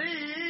الْمُسْتَقِيمِ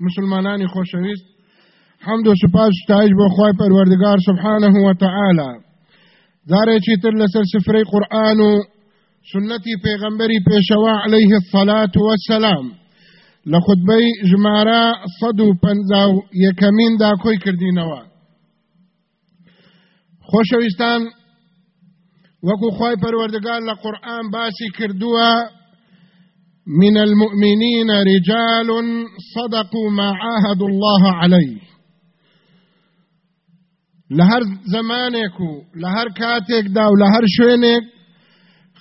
مسلمانانی خۆشەویست حەمد و سوپاس ستایش بۆ خۆی پەروەردگار سبحانه و تعالی. جارێکی تر لەسەر سفرەی قورآن و سنەتی پێغەمبەری پێشەوە عليه الصلاة والسلام. لە خودبەی ژمارە سەد و پەنجا و یەکەمیندا کۆی کردینەوە. خۆشەویستان وەکو خۆی پەروەردگار لە قورآن باسی کردووە من المؤمنين رجال صدقوا ما عاهدوا الله عليه. لهر زمانێک و لە هەر کاتێکدا و لە هەر شوێنێک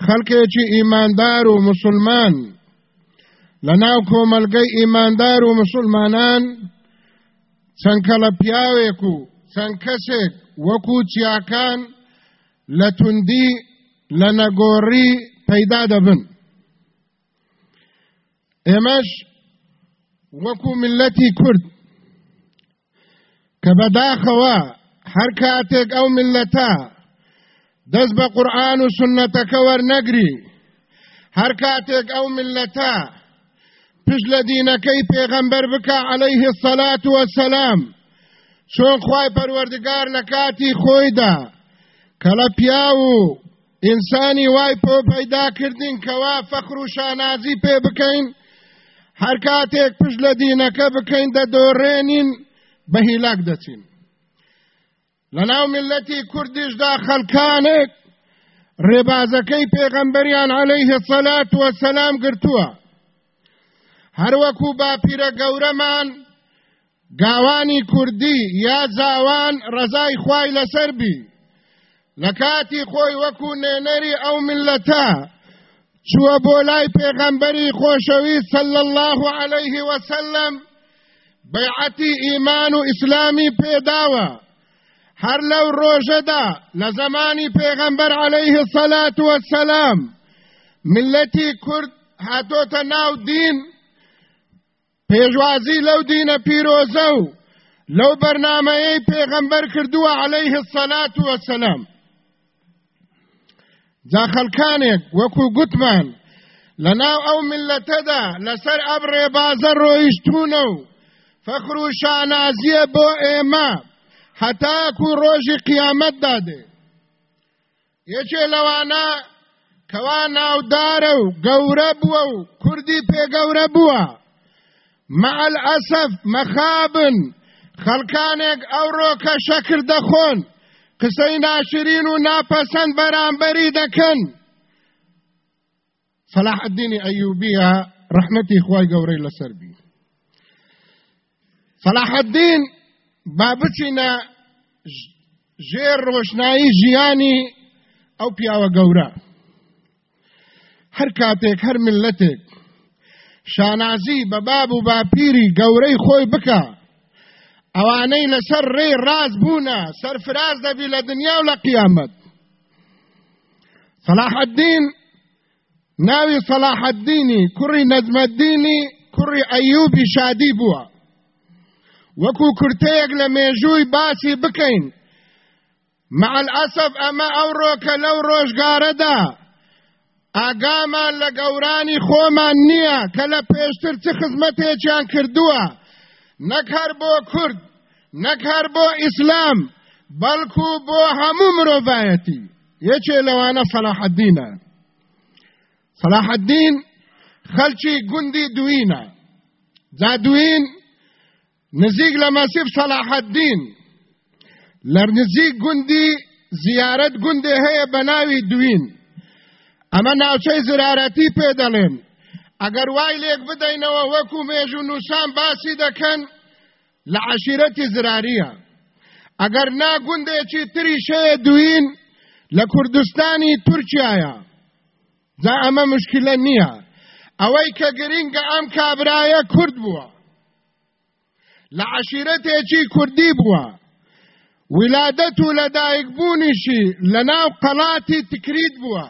خەڵکێکی ئیماندار و مسلمان. لە ناو کۆمەلگەی ئیماندار و مسلمانان چەند کەڵە پیاوێک و چەند کەسێک وەکو چیاکان لە توندی لە نەگۆڕی پەیدا دەبن ئێمەش وەکو ملەتی کورد کە بەداخەوە هەر کاتێک ئەو ملەتە دەست بە قورآن و سنەتەکە وەرنەگری هەر کاتێک ئەو ملەتە پشت لە دینەکەی پێغەمبەر بکە عەلەیه السەلات وەسەلام چۆن خوای پەروەردگار لە کاتی خۆیدا کە لە پیا و ئینسانی وای پۆ پەیدا کردین کەوا فەخر و شانازی پێ بکەین هەر کاتێک پشت لە دینەکە بکەین دەدۆڕێنین بە هیلاک دەچین. لە ناو ملەتی کوردیشدا خەڵکانێک ڕێبازەکەی پێغەمبەریان عەلەیه سەلات وەسەلام گرتووە. هەروەکو باپیرە گەورەمان گاوانی کوردی یا زاوان ڕەزای خوای لەسەر بی. لە کاتی خۆی وەکو نێنەری ئەو ملەتە چووە بۆ لای پێغەمبەری خۆشەوی صلی الله عليه وسلم بەیعەتی ئیمان و ئیسلامی پێداوە. هەر لەو ڕۆژەدا لە زمانی پێغەمبەر عليه الصلاة والسلام ملەتی کورد هاتۆتە ناو دین پێشوازی لەو دینە پیرۆزە و لەو بەرنمەیەی پێغەمبەر کردووە عليه الصلاة والسلام جا خەڵکانێک وەکو گوتمان. لە ناو ئەو ملەتەدا لەسەر ئەم ڕێبازە ڕۆیشتونە و فەخر و شانازیە بۆ ئێمە هەتاکو ڕۆژی قیامەت دادێ. یەکێ لەوانە کەوا ناودارە و گەورە بووە و کوردی پێگەورە بووە. مەعل ئەسەف مەخابن خەڵکانێک ئەوڕۆ کە شەکر دەخۆن. قسەی ناشرین و ناپەسەند بەرامبەری دەکەن. صلاح الدین ئەیوبیە ڕحمەتی خوای گەورەی لەسەر بی صلاح الدین با بچینە ژێر ڕۆشنایی ژیانی ئەو پیاوە گەورە. هەر کاتێک هەر ملەتێک و باپیری گەورەی خۆی بکە. ئەوانەی لەسەر ڕێ ڕاز بوونە سەرفراز دەبی لە دنیا و لە قیامەت. صلاح الدین ناوی صلاح الدینی کوڕی نەجمەدینی کوڕی ئەیوبی شادی بووە. وەکو کورتەیەک لە مێژووی باسی بکەین. مع الأسف ئەمە ئەوڕۆ کە لەو ڕۆژگارەدا. ئاگامان لە گەورانی خۆمان نییە کە لە پێشتر چ خزمەتێکیان کردووە. نەک هەر بۆ کورد نەک هەر بۆ ئیسلام بەڵکو بۆ هەموو مرۆڤایەتی یەکێ لەوانە صلاح الدین خەلکی گوندی دوینە جا دوین نزیک لە مەسیب صلاح الدین لە نزیک گوندی زیارەت گوندێ هەیە بە ناوی دوین. ئەمە ناوچەی زرارەتی پێ دەڵێن ئەگەر وای لێک بدەینەوە وەکو مێژ و نووسان باسی دەکەن لە عشیرەتی زراریە. ئەگەر ناگوندێکی تری شەیە دوین لە کوردستانی تورکایە جا ئەمە مشکلە نییە. ئەوەی کە گرینگە ئەم کابرایە کورد بووە. لە عشیرەتێکی کوردی بووە. ولادەت و لەدایک بوونیشی لە ناو قەڵاتی تکریت بووە.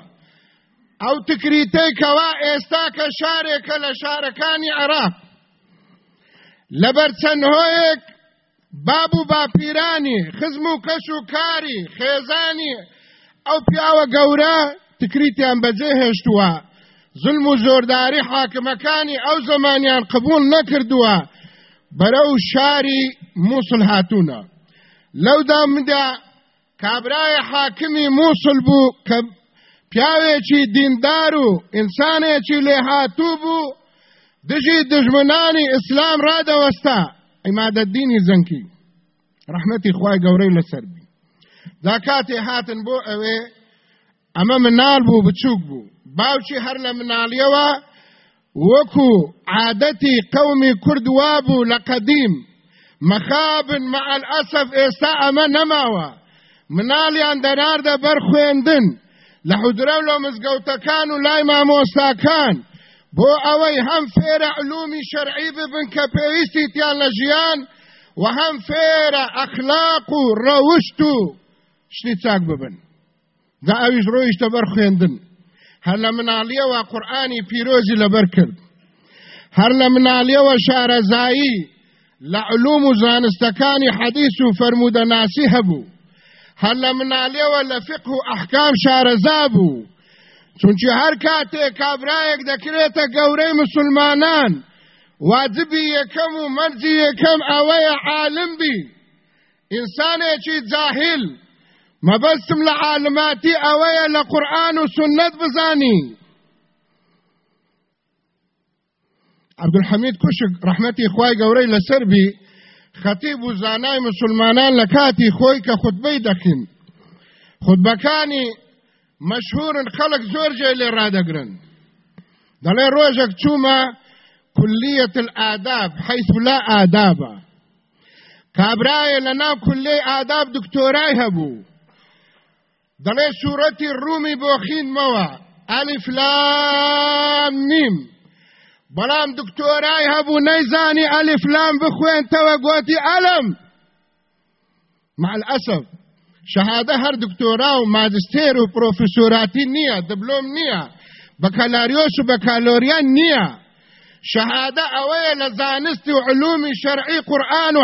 ئەو تکریتەی کەوا ئێستا کە شارێکە لە شارەکانی عراق. لەبەر چەند هۆیەک باب و باپیرانی خزم و کەش و کاری خێزانی ئەو پیاوە گەورە تکریتیان بەجێ هێشتووە. زلم و زۆرداری حاکمەکانی ئەو زمانیان قبول نەکردووە. بەرەو شاری مووسڵ هاتوونە. لەودا مدا کابرایە حاکمی مووسڵ بوو کە پیاوێکی دیندار و ئینسانێکی لێهاتوو بوو دژی دژمنانی ئیسلام ڕادەوەستا عیمادەدینی زەنکی ڕەحمەتی خوای گەورەی لەسەر بی دا هاتن بۆ ئەوێ ئەمە مناڵ بوو بچووک بوو باوکی هەر لە مناڵیەوە وەکو عادەتی قەومی کورد وابوو لە قەدیم مەخابن مع الأسف ئێستا ئەمە نەماوە مناڵیان دەناردە بەر خوێندن لە حودرە لە مزگەوتەکان و لای مامۆستاکان بۆ ئەوەی هەم فێرە علومی شەرعی ببن کە پێویستی تیان لە و هەم فێرە ئەخلاق و ڕەوشت و شتی چاک ببن دا ئەویش ڕۆیشتە بەر خوێندن هەر لە مناڵیەوە قورآانی پیرۆزی لەبەر کرد. هەر لە مناڵیەوە شارەزایی لە علوم و زانستەکانی حەدیث و فەرمودە ناسی هەبوو هەر لە مناڵیەوە لە فقه و ئەحکام شارەزا بوو چونکی هەر کاتێک کابرایەک دەکرێتە گەورەی مسلمانان واجبی یەکەم و مەرجی یەکەم ئەوەیە عالم بی. ئینسانێکی جاهل مەبەستم لە عالماتی ئەوەیە لە قورآن و سنت بزانی. عبدالحەمید کوشک ڕەحمەتی خوای گەورەی لەسەر بی. خەتیب و مسلمانان لە کاتی خۆی کە خوتبەی دەکەن خوتبەکانی مەشهورن خەڵک زۆر جێ لێ ڕادەگرن دەڵێ ڕۆژێک چوومە لا آداب. كابراي لنا كلية آداب دكتوراي هبو. دەڵێ سوورەتی ڕوومی بۆ خینمەوە ئەلیف لام نیم بەڵام دکتۆرای هەبوو نەیزانی ئەلیف لام گوتی ئەلم. مع الأسف شهادە هەر دکتۆرا و ماجستێر و پرۆفسۆراتی نییە دبلۆم نییە بەکەلاریۆش و بەکالۆریان نییە. شهادە ئەوەیە لە زانستی و علومی شەرعی قورآن و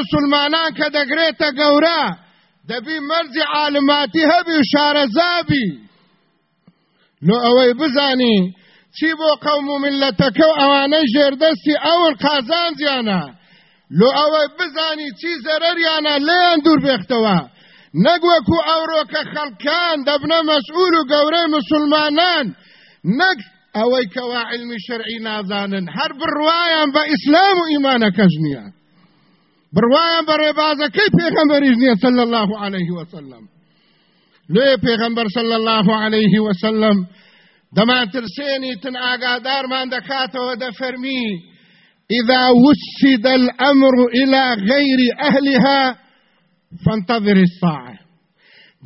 مسلمانان کە دەگرێتە گەورە دەبی مەرجی عالماتی هەبی و لۆ ئەوەی بزانی چی بۆ قەوم و ملەتەکە و ئەوانەی ژێردەستی ئەوڵ قازانجیانە لۆ ئەوە بزانی چی زەرەریانە لێیان دوور بێختەوە؟ نەگوەکو ئەوڕۆکە خەڵکان دەبنە مەسئول و گەورەی مسلمانان. نەک ئەوەی کەوا علمی شەرعی نازانن هەر بڕوایان بە ئیسلام و ئیمانەکەش نییە. بڕوایان بە ڕێبازەکەی پێغەمبەریش نییە صلی الله عليه وسلم. لێ پێغەمبەر صلی الله عليه وسلم دەمان ترسێنی تن ئاگادارمان دەکاتەوە دەفەرمی إذا وسد الأمر إلى غير أهلها فانتظر الساعة.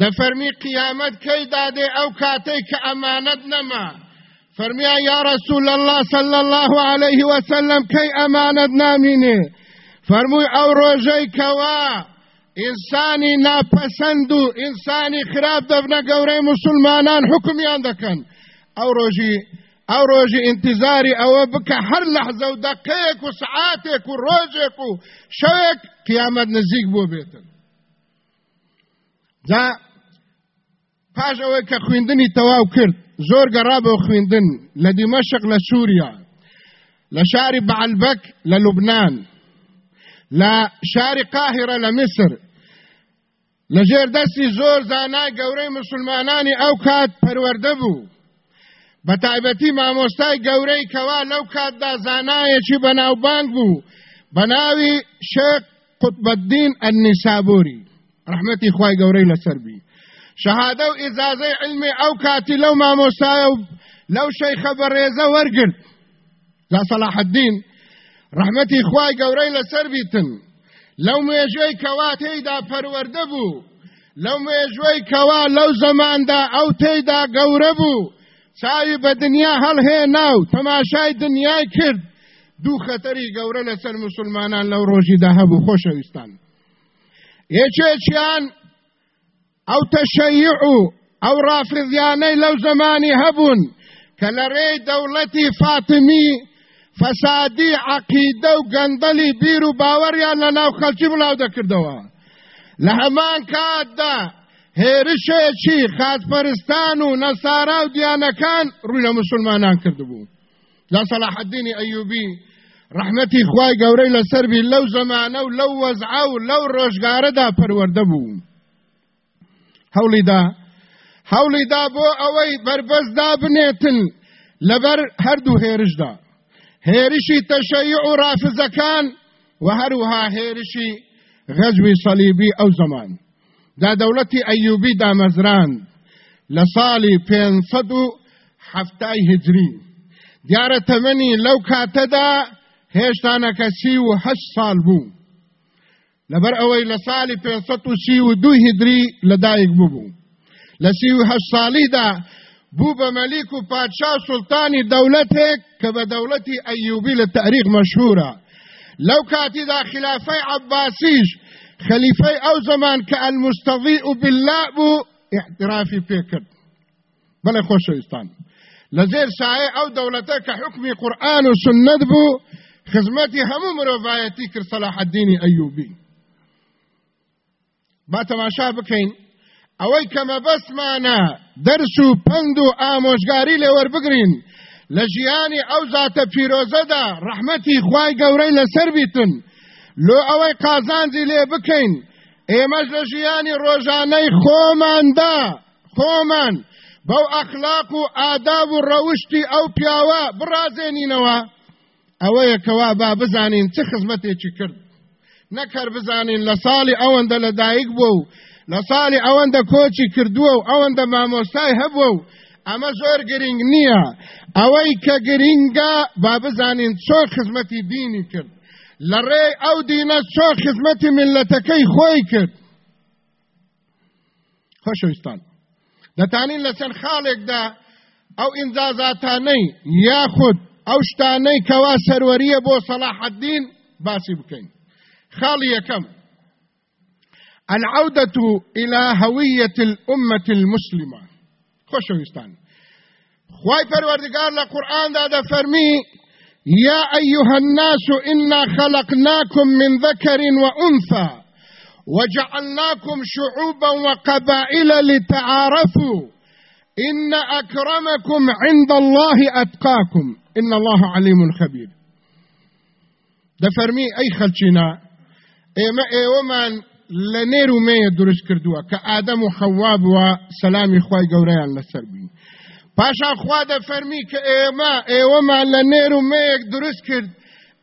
دفرمي قيامت كي دادي أو كاتي كأمانت نما. فرمي يا رسول الله صلى الله عليه وسلم كي أمانت ناميني فرمي أو روجي كوا إنساني ناپسندو إنساني خراب دفنا قوري مسلمانان حكمي عندكن أو روجي ئەو ڕۆژی ئینتیزاری ئەوە بکە هەر لەحزە و دەقەیەک و سعاتێک و ڕۆژێک و شەوێک قیامەت نزیک بۆ بێتن جا پاش ئەوەی کە خوێندنی تەواو کرد زۆر گەڕا بۆ خوێندن لە دیمەشق لە سووریا لە شاری بەعلبەک لە ژێر دەستی زۆر زانای گەورەی مسلمانانی ئەو کات پەروەردە بوو. بە تایبەتی مامۆستای گەورەی کەوا لەو کاتدا زانایەکی بەناوبانگ بوو بە ناوی شێک قوتبەدین ئەنیسابوری. ڕحمەتی خوای گەورەی لەسەربی شەهادە و ئیزازەی علمی ئەو کاتی لەو مامۆستایە و لەو شەیخە بەڕێزە وەرگرت. جا سەلاح الدین ڕحمەتی خوای گەورەی لەسەربیتن لەو مێژوەی کەوا تێیدا پەروەردە بوو. لەو مێژوەی کەوا لەو زەماندا ئەو تێیدا گەورە بوو. چاوی بە دنیا هەڵهێنا و تەماشای دنیای کرد. دوو خەتەری گەورە لەسەر مسلمانان لەو ڕۆژیدا هەبوو خۆشەویستان. یەکێکیان ئەو تەشەیع و ئەو ڕافرزیانەی لەو زمانی هەبوون کە لە ڕێی دەوڵەتی فاتمی فەسادی عەقیدە و گەندەلی بیر و باوەڕیان لە ناو خەڵکی بڵاو دەکردەوە. لە هەمان کاتدا هێرشێکی خاتپەرستان و نەسارا و دیانەکان ڕووی لە مسلمانان کردبوو. لا صلاح الدینی ئەیوبی ڕحمەتی خوای گەورەی لەسەربی لەو زەمانە و لەو وەزعە و لەو ڕۆژگارەدا پەروەردە بوو. هەوڵیدا هەوڵیدا بۆ ئەوەی بربەزدا بنێتن لەبەر هەردوو هێرشدا. هێرشی تەشەیع و ڕافزەکان و هەروها هێرشی غەزوی سەلیبی ئەو زەمان دا دەوڵەتی ئەیوبی دامەزران لە ساڵی پێنسەد و هەفتای هجری دیارە تەمەنی لەو کاتەدا هێشتانەکە سی و هەشت ساڵ بوو لەبەر ئەوەی لە ساڵی پێنسەد و سی و دوو هیجری لەدایک بوو لە سی و هەشت ساڵیدا بوو بە مەلیک و پادشا سوڵتانی دەوڵەتێک کە بە دەوڵەتی ئەیوبی لە تاریخ مەشهورە لەو کاتیدا خلافەی عباسیش خەلیفەی ئەو زەمان کە ئەلمستەضیء بالله بوو احترافی پێکرد بەڵێ خۆشەویستان لە زێر سایە ئەو دەوڵەتە کە حکمی قورآن و سنت بوو خزمەتی هەموو مرۆڤایەتی کرد صلاح الدینی ئەیوبی با تەماشا ئەوەی کەمە بەسمانە دەرس و پند و ئامۆژگاری لێوەربگرین لە ژیانی ئەو زاتە پیرۆزەدا ڕەحمەتی خوای گەورەی لەسەر بیتن. لۆ ئەوەی قازانجی لێ بکەین ئێمەش لە ژیانی ڕۆژانەی خۆماندا خۆمان بەو ئەخلاق و ئاداب و ڕەوشتی ئەو پیاوە بڕازێنینەوە. ئەوەیە کەوا با بزانین چه خزمەتێکی کرد. نەکەر بزانین لە ساڵی ئەوەندە لەدایک بوو لە ساڵی ئەوەندە کۆچی کردووە و ئەوەندە مامۆستای هەبووە و ئەمە زۆر گرنگ نییە. ئەوەی کە گرینگە با بزانین چۆن خزمەتی دینی کرد. لە ڕێ ئەو دینە چۆن خزمەتی ملەتەکەی خۆی کرد. خۆشەویستان. دەتانین لە چەند خاڵێکدا ئەو ئینجازاتانەی یاخود ئەو شتانەی کەوا سەروەریە بۆ سەلاح الدین باسی بکەین. خاڵی یەکەم. العودة إلى هوية الأمة المسلمة. خوشوستان خواهي پروردگار لقرآن دا فرمي يا أيها الناس إنا خلقناكم من ذكر وأنثى وجعلناكم شعوبا وقبائل لتعارفوا. إن أكرمكم عند الله أتقاكم. إن الله عليم خبير. دەفەرمی ئەی خەلچینە ئێمە ئێوەمان لە لنیر و میه درست کردوه که آدم و خواب و سلامی خواه گوریان لسر بین. پاشا خواه ده فرمی که ایما ایوما لنیر و میه درست کرد.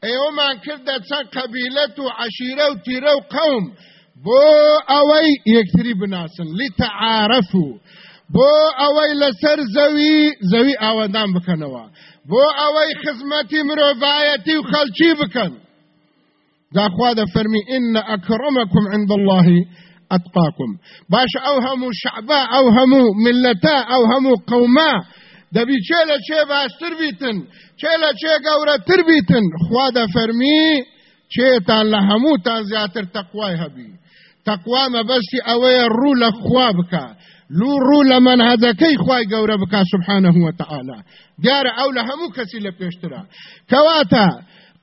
ایوما کرده چند قبیلت و عشیره و تیره و قوم بۆ ئەوەی یەکتری بناسن لی تەعاعرف و. بۆ ئەوەی لەسەر زەوی زەوی ئاوەدان بکەنەوە. بۆ ئەوەی خزمەتی مرۆڤایەتی و خەلکی بکەن. داخوا دەفەرمی ئین ئەکڕمەکم عند الله ئەتقاکم باش ئەو هەموو شعبا ئەو هەموو قەوما دەبی چێ لە چێ باشتر بیتن چێ لە چێ گەورەتر بیتن خوا دەفەرمی چێتان لە هەمووتان زیاتر تەقوای هەبی تەقوا مەبەستی ئەوەیە ڕوو لە خوا بکە. لو ڕوو لە منهەجەکەی خوای گەورە بکە سبحانه وتعالى ئەو لە هەموو کەسی لە پێشترە. کەواتە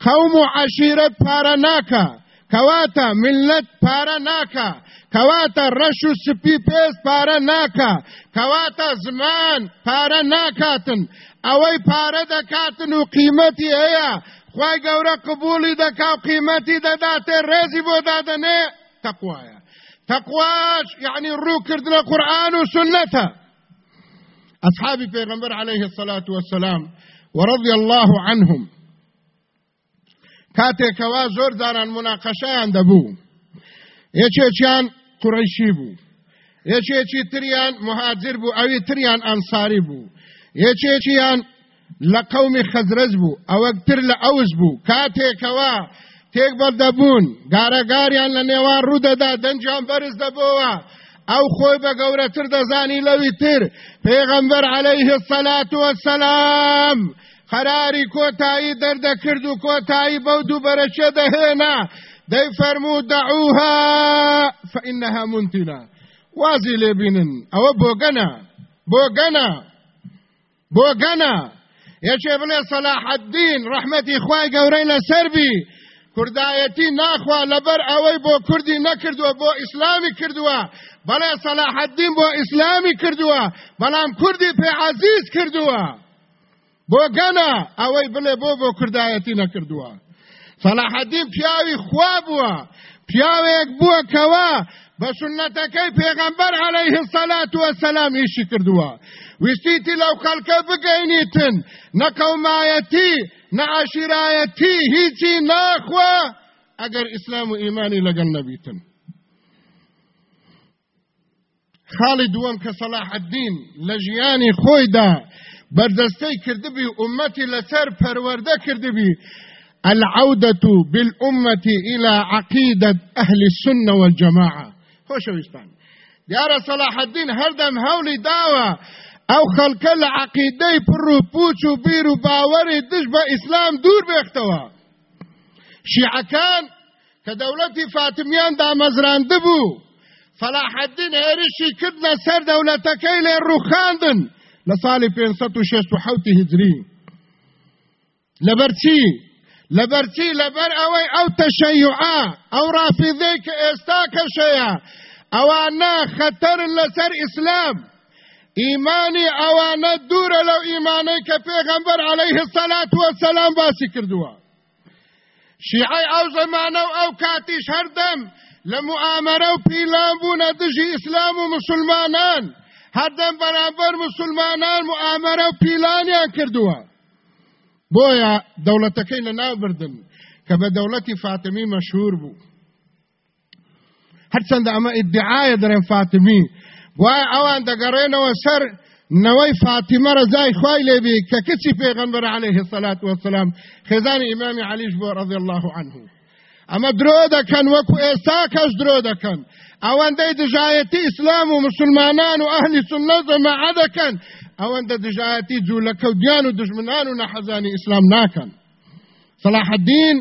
قوم عشیرەت پارە ناکە کەواتە ملت پارە ناکە کەواتە ڕەش و سپی پێست پارە ناکە کەواتە زمان پارە ناکاتن ئەوەی پارە دەکاتن و قیمەتی هەیە خی گەورە قبولی دەکا و قیمەتی دەداتێ ڕێزی بۆ دادنێ تەقوایە تەقواش یعنی ڕووکردنە قورآن و سنەتە أصحابي پیغمبر عليه الصلاة والسلام ورضي الله عنهم. کاتێکەوە زۆر جاران مناقەشەیان دەبوو. یەکێکیان قڕیشی بوو. یەکێکی تریان مهاجر بوو ئەوی تریان ئەنساری بوو. یەکێکیان لە قەومی خەزرەز بوو ئەوەکتر لە ئەوز بوو. کاتێکەوە تێک بەردەبوون گارەگاریان لە نێوان ڕوودەدا دەنجیان بەرز دەبەوە ئەو خۆی بە گەورەتر دەزانی لەوی تر پێغەمبەر عەلەیه السەلات وەسەلام. قراری کۆتایی دەردەکرد و کۆتایی بەو دوو بەرەچە دەهێنا دەی فەرموو دەعوها فإنها منتنە وازی لێبینن. ئەوە بۆگەنە بۆگەنە بۆگەنە یەکێ بڵێ سەلاح الدین ڕەحمەتی خوای گەورەی لەسەربی کوردایەتی ناخوا لەبەر ئەوەی بۆ کوردی نەکردووە بۆ ئیسلامی کردووە. بەڵێ سەلاح الدین بۆ ئیسلامی کردووە بەڵام کوردی پێ عەزیز کردووە. بۆ گەنە ئەوەی بڵێ بۆ بۆ کوردایەتی نەکردووە. سەلاحەدین پیاوی خوا بووە پیاوێک بووە کەوە بە سنەتەکەی پێغەمبەر عەلەیه السەلات وەسەلام ئیشی کردووە. ویستیتی لەو خەڵکە بگەینیتن نەقەومایەتی نەعاشیرایەتی هیچی ناخوا ئەگەر ئیسلام و ئیمانی لەگەڵ نەبیتن. خاڵی دووەم کە سەلاح الدین لە ژیانی خۆیدا بەردەستەی کردبی ئومەتی لەسەر پەروەردە کردبی. العودة بالأمة إلى عقيدة أهل السنة والجماعة. خوش ويستان دیارە صلاح الدین هەردەم هەولی داوە. ئەو خەڵکە لە عقیدەی پڕ و پوچ و بیر و باوەری دش بە ئیسلام دوور بێختەوە. شیعەکان کە دەوڵەتی فاتمیان دامەزراندە بوو فلاح الدین هێرشی کرد لەسەر دەوڵەتەکەی لێ ڕووخاندن. لسالي پێنسەد و شێست و حوتی هجری لەبەرچی لەبەرچی لەبەر ئەوەی ئەو تەشەیعا ئەو ڕافیدەی کە ئێستا کەشەیە ئەوانە خەتەرن لەسەر ئیسلام ئیمانی ئەوانە دوورە لەو ئیمانەی کە پێغەمبەر عەلەیه السەلات وەسەلام باسی کردووە شیعەی ئەو زەمانە و ئەو کاتیش هەردەم لە موئامەرە و پیلان بوونە دژی ئیسلام و مسلمانان. هەردەم بەرامبەر مسلمانان معامەرە و پیلانیان کردووە. بۆیە دەوڵەتەکەی لە ناو بردن کە بە دەوڵەتی فاتمی مەشهور بوو. هەرچەندە ئەمە ئیدعایە دەرێن فاتمی وای ئەوان دەگەڕێنەوە سەر نەوەی فاتیمە ڕزای خوای لێبی کە کچی پێغەمبەر عليه الصلاة والسلام خێزانی ئیمامی علیش بۆ رضی الله عنه. ئەمە درۆ دەکەن وەکو ئێستا کەس درۆ دەکەن. ئەوەندەی دژایەتی ئیسلام و مسلمانان و ئەهلی سنت جەماعە دەکەن ئەوەندە دژایەتی جوولەکەوتیان و دژمنان و نەحەزانی ئیسلام ناکەن صلاح الدین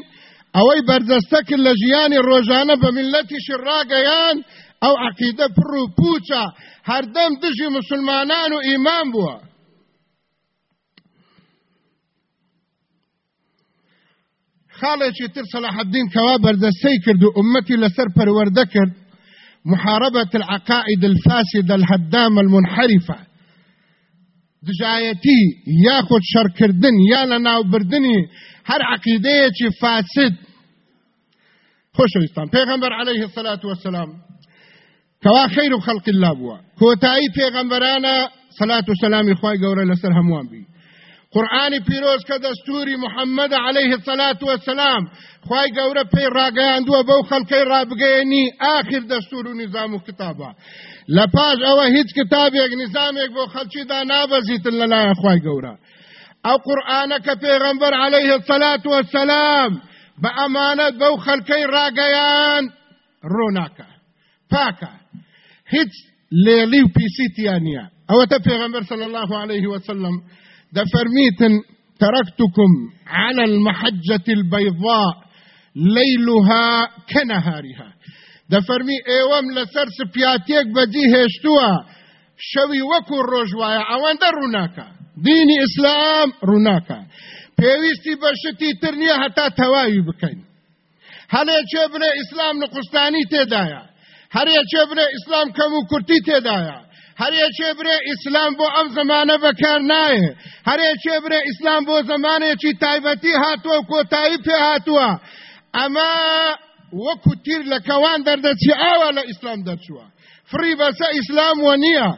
ئەوەی بەردەستە کرد لە ژیانی ڕۆژانە بە میلەتیشی ڕاگەیان ئەو عقیدە پڕ و پوچە هەردەم مسلمانان و ئیمان بووە خاڵێکی تر صلاح الدین کەوا بەردەستەی کرد و ئومەتی لەسەر پەروەردە کرد. محاربة العقائد الفاسدة الهدامة المنحرفة. دجايتي ياخد شركردن يا لناو بردني هر عقيدية فاسد. خۆشەویستان پێغەمبەر عليه الصلاة والسلام خەیر و خەڵقی الله بووە کۆتایی پێغەمبەرانە سەلات و سەلامی خوای گەورە لەسەر هەمووان بی. قرآن پیروز کە دەستوری محەممەد عليه الصلاة والسلام. خوای گەورە پێی ڕاگەیاندووە بەو خەڵکەی ڕابگەیەنی آخر دەستور و نظام و کتابە. لە پاش ئەوە هیچ کتابێک نظامێک بۆ خەلکیدا نابەزیتن لەلایەن خوای گەورە. ئەو قورآانە کە الصلاة والسلام بە ئەمانەت بەو خەلکەی ڕاگەیان ڕۆناکە پاکە. هیچ لێلی و پیسیتیان نییە. ئەوەتە پێغەمبەر صلى الله عليه وسلم دفرميتن تركتكم على المحجة البيضاء ليلها كنهارها. دفرمي إيوام لسر سپياتيك بجي هشتوا. شوي وكو الرجوايا. أوان در روناكا. ديني إسلام روناكا. پێویستی بەشتی تر نییە هەتا تەواوی بکەین هەلێکێ بڵێ ئیسلام نقستانی تێدایە هەرێکێ بڵێ ئیسلام کەم و کورتی تێدایە هەرێکێ برێ ئیسلام بۆ ئەم زمانە بەکار نایە هەرێکێ برێ ئیسلام بۆ زمانێکی تایبەتی هاتووە و کۆتایی پێ هاتووە ئەمە وەکو تیر لە کەوان دەردەچی ئاوا لە ئیسلام فری بەسە ئیسلام وە نییە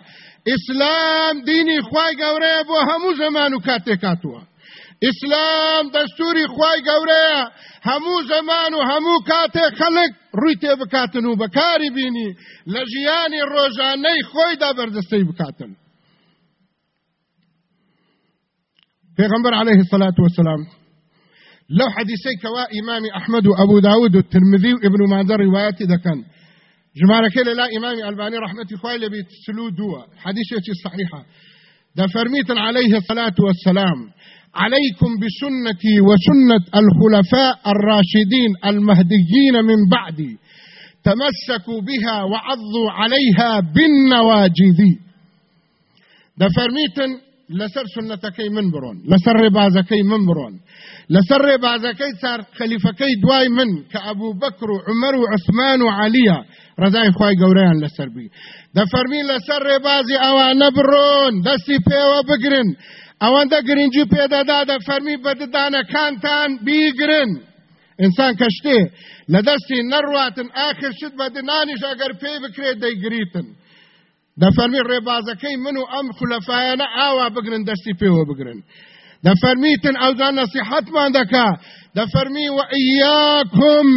ئیسلام دینی خوای گەورەیە بۆ هەموو زەمان و کاتێک ئیسلام دەستوری خوای گەورەیە هەموو زەمان و هەموو کاتێک خەڵک ڕووی تێ بکاتن و بەکاری بینی لە ژیانی ڕۆژانەی خۆیدا بەردەستەی بکاتن. پێغمبەر عليه الصلاة والسلام لو حديثي كوا إمام أحمد وأبو داود والترمذي وابن ماجه رواياتي ذكان جمارك لا إمام الباني رحمة خوي لبي تسلو دوا. حديثي صحيحة ده فرميت عليه الصلاة والسلام عليكم بسنتي وسنة الخلفاء الراشدين المهديين من بعدي. تمسكوا بها وعضوا عليها بالنواجذ. ده فرميتن لسر سنتكي من برون لسر بازكي من برون لسر بازكي صار خليفكي دواي من كأبو بكر وعمر وعثمان وعلي رضاي خواي قوريان لسر بي ده فرمين لسر بازي اوان برون بيوا بقرن ئەوەندە گرنگی پێدەدا دە فەرمی بەددانەکانتان بیگرن ئینسان کەشتێ لە دەستی نەڕواتن ئاخر شت بە دنانیش ئەگەر پێی بکرێت دەیگریتن دەفەرمی ڕێبازەکەی من و ئەم خولەفایانە ئاوا بگرن دەستی پێوە بگرن دەفەرمیتن ئەوزان نەسیحەتمان دەکا دەفەرمی وإياكم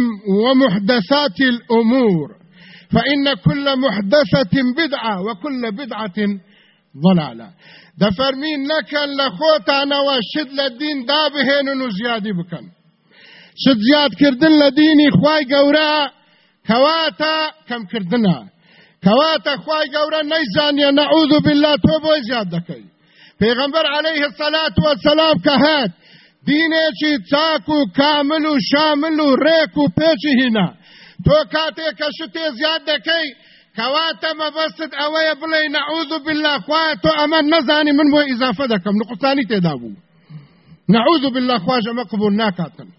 ومحدثات الأمور فإن كل محدثة بدعة وكل بدعة ضلالة دەفەرمین نەکەن لە خۆتانەوە شت لە دین دابهێنن و زیادی بکەن. شت زیادکردن لە دینی خوای گەورە کەواتە کەمکردنە. کەواتە خوای گەورە نەیزانیە نەعوذ بالله تۆ بۆی زیاد دەکەی. پێغەمبەر عەلەیه الصلاة والسلام کە هات دینێکی چاک و کامل و شامل و ڕێک و پێچی هینا. تۆ کاتێک کە شتێ زیاد دەکەی کەواتە مەبەست ئەوەیە بڵێ نەعوذ بالله خوایە تۆ نەزانی من بۆ ئیزافە دەکەم نقصانی تێدا بوو نەعوذ بالله خواش ئەمە قبول ناکاتن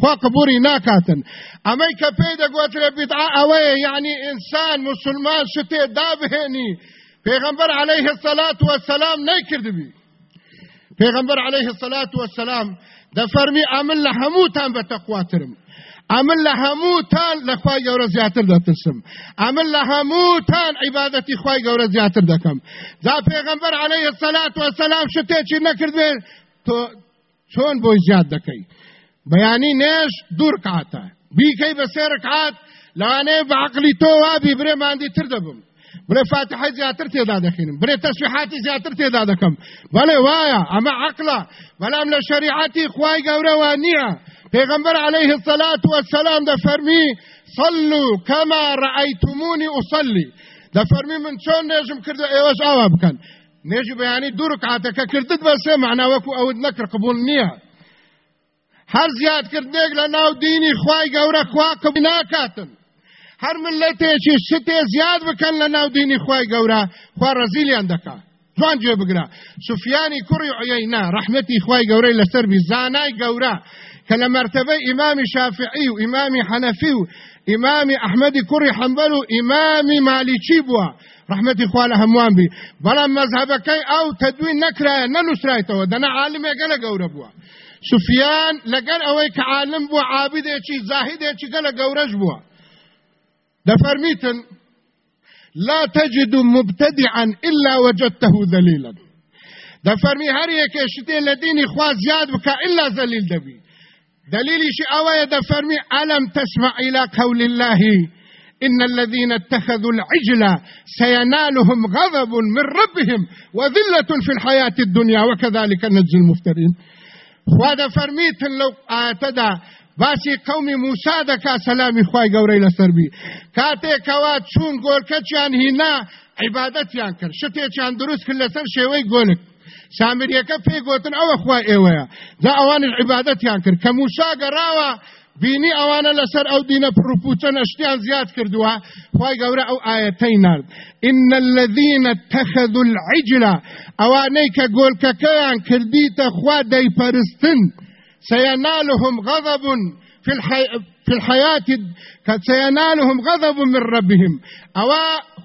خوا قبوری ناکاتن ئەمەی کە پێی دەگوترێ بدعا ئەوەیە یعنی ئینسان مسلمان شتێ دابهێنی پێغەمبەر عليه الصلاة والسلام نەیکردبی پێغەمبەر عليه الصلاة والسلام ئەمن لە هەمووتان بە تەقواترم ئەمن لە هەمووتان لە خوای گەورە زیاتر دەترسم. ئەمن لە هەمووتان عیبادەتی خوای گەورە زیاتر دەکەم. جا پێغەمبەر عليه الصلاة والسلام شتێکی نەکردوێ تۆ چۆن بۆی زیاد دەکەی؟ بەیانی نوێژ دوو ڕکاتە. بیکەی بە سێ ڕکعات لەوانەیە بە عەقلی تۆ وابی برێ ماندی تر دەبم. برێ فاتحه زیاتر تێدا دەخینم. برێ تەسبیحاتی زیاتر تێدا دەکەم. بەڵێ وایە ئەمە عەقڵە بەڵام لە شریعەتی خوای گەورە وا نییە. پێغەمبەر علیه الصلاة والسلام دەفەرمێ صلوا كما رأيتموني أصلي ده فرمی من چون نجم کرد ایواش آوا بکن. نجی بیانی دو رکعاتك کردت بسه معنا وکو اود نکر قبول نیه هر زیاد کردنێک لە ناو دینی خوای گەورە خوا قبول ناکاتن هەر ملەتێکی شتێ زیاد بکەن لە ناو دینی خوای گەورە خوا ڕەزیلیان دەکات جوان جێ بگرە سوفیانی کوڕی عەیەینا ڕەحمەتی خوای گەورەی لەسەر بی زانای گەورە كلا مرتبة إمام شافعي وإمام حنفي وإمام أحمد كري حنبل وإمام مالكي بوا. رحمة إخوانه هموان بي. بلا مذهبكي أو تدوين نكرا ننسرايته ودنا عالم يقل قول بوا. سفیان لەگەر ئەوەی کە عالم بووە عابدێکی زاهدێکی گەلە گەورەش بووە دەفەرمیتن لا تجد مبتدعا إلا وجدته ذليلا. دەفەرمی هەر یەکێشتێ لە دینی خوا زیاد بکە إلا ذليل دەبی دليلش أوي دفرمي ألم تسمع إلى قول الله؟ إن الذين اتخذوا العجل سينالهم غضب من ربهم وذلة في الحياة الدنيا وكذلك نجزي المفترين. وهذا فرميت لو آتدا باسی قومی موسا دەکا سەلامی خی گەورەی لەسەر بی کاتێکەوە چوون گۆلکەچیان هینا عیبادەتیان کرد شتێکیان دروست کرد لەسەر شێوەی گۆلک سامریەکە پێی گوتن ئەوە خوا ئێوەیە. جا ئەوانش عیبادەتیان کرد. کە موسا گەڕاوە بینی ئەوانە لەسەر ئەو دینە پرپوچە نەشتیان زیاد کردووە. خی گەورە ئەو ئاەتەی إن الذين اتخذوا العجل. ئەوانەی کە گۆلکەکەیان کردیتە خوا دەیپەرستن. سينالهم غضب. في الحياة سينالهم غضب من ربهم. أو